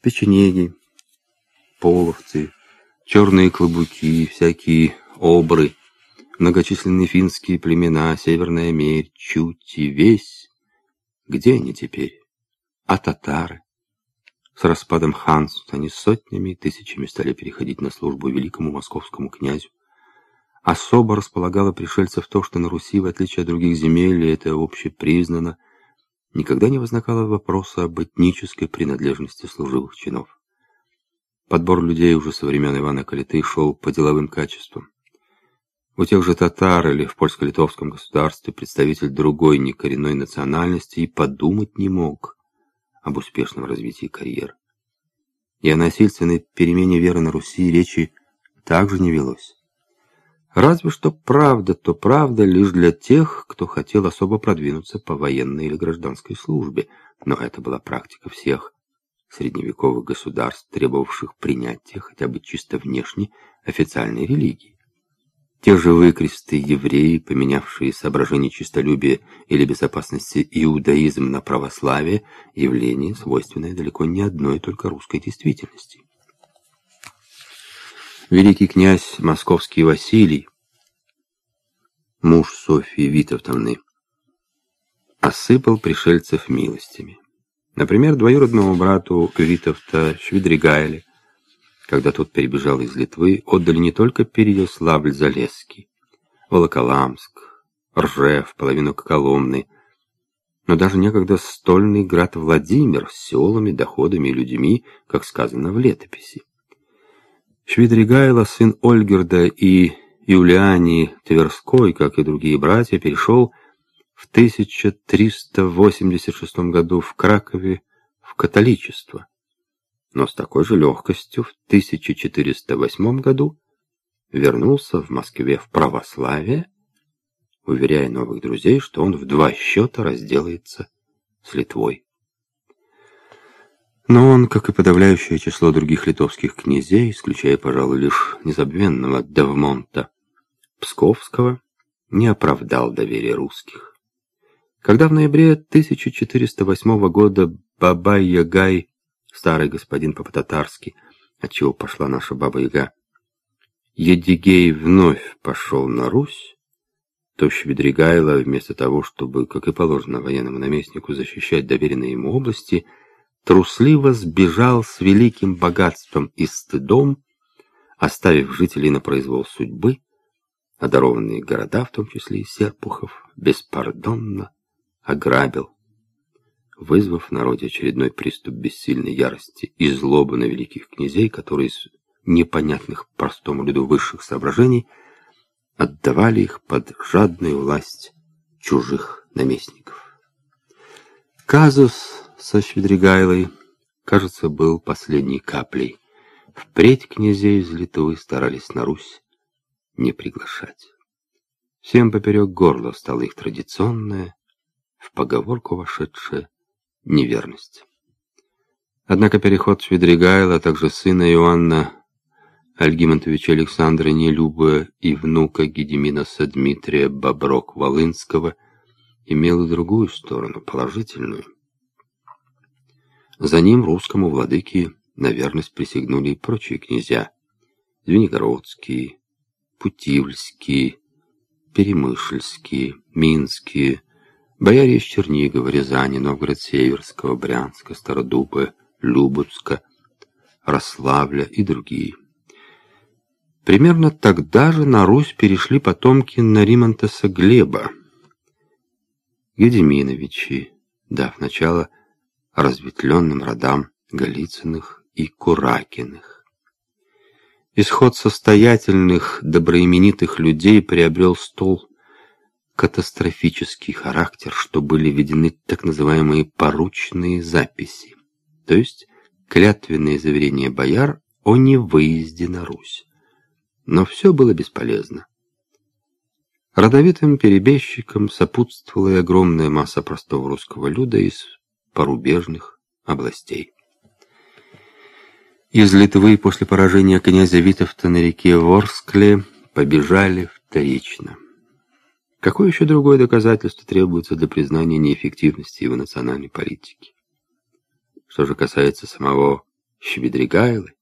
печенеги, половцы, черные клобуки, всякие обры, многочисленные финские племена, Северная Мерь, Чути, весь. Где они теперь? А татары? С распадом ханств они сотнями и тысячами стали переходить на службу великому московскому князю. Особо располагало пришельцев то, что на Руси, в отличие от других земель, и это общепризнано, никогда не возникало вопроса об этнической принадлежности служивых чинов. Подбор людей уже со времен Ивана Калиты шел по деловым качествам. У тех же татар или в польско-литовском государстве представитель другой некоренной национальности и подумать не мог – об успешном развитии карьеры. И о насильственной перемене веры на Руси речи также не велось. Разве что правда, то правда лишь для тех, кто хотел особо продвинуться по военной или гражданской службе, но это была практика всех средневековых государств, требовавших принятия хотя бы чисто внешне официальной религии. Те же выкресты евреи, поменявшие соображение чистолюбия или безопасности иудаизм на православие, явление, свойственное далеко не одной только русской действительности. Великий князь московский Василий, муж Софьи Витовтовны, осыпал пришельцев милостями. Например, двоюродному брату Витовта Швидригайле когда тот перебежал из Литвы, отдали не только Переяславль-Залесский, Волоколамск, Ржев, половину Коломны, но даже некогда стольный град Владимир с селами, доходами и людьми, как сказано в летописи. Швидригайло, сын Ольгерда и Юлиани Тверской, как и другие братья, перешел в 1386 году в Кракове в католичество но с такой же легкостью в 1408 году вернулся в Москве в православие, уверяя новых друзей, что он в два счета разделается с Литвой. Но он, как и подавляющее число других литовских князей, исключая, пожалуй, лишь незабвенного Давмонта Псковского, не оправдал доверия русских. Когда в ноябре 1408 года Бабай-Ягай старый господин по-татарски, отчего пошла наша баба-яга. Едигей вновь пошел на Русь, то Щедригайло, вместо того, чтобы, как и положено военному наместнику, защищать доверенные ему области, трусливо сбежал с великим богатством и стыдом, оставив жителей на произвол судьбы, одарованные города, в том числе и Серпухов, беспардонно ограбил вызвав в народе очередной приступ бессильной ярости и злобы на великих князей, которые из непонятных простому люду высших соображений отдавали их под жадную власть чужих наместников. Казус со Щедригайлой, кажется, был последней каплей. Впредь князей из Литвы старались на Русь не приглашать. Всем поперек горла стало их традиционное, в поговорку вошедшее неверность. Однако переход Свидригайла, а также сына Иоанна Альгимонтовича Александра Нелюба и внука Гедеминаса Дмитрия Боброк-Волынского имел и другую сторону, положительную. За ним русскому владыке на верность присягнули и прочие князья – Звенигородские, Путивльские, Перемышльские, Минские – Бояре из Чернигова, Рязани, Новгород-Северского, Брянска, Стародуба, Любутска, Рославля и другие. Примерно тогда же на Русь перешли потомки Наримонтеса Глеба, Гедеминовичи, дав начало разветвленным родам Голицыных и Куракиных. Исход состоятельных, доброименитых людей приобрел стол катастрофический характер, что были введены так называемые поручные записи, то есть клятвенные заверения бояр о невыезде на Русь. Но все было бесполезно. Родовитым перебежчикам сопутствовала и огромная масса простого русского люда из порубежных областей. Из Литвы после поражения князя Витовта на реке Ворскле побежали вторично. Какое еще другое доказательство требуется для признания неэффективности его национальной политики? Что же касается самого щебедригайлы,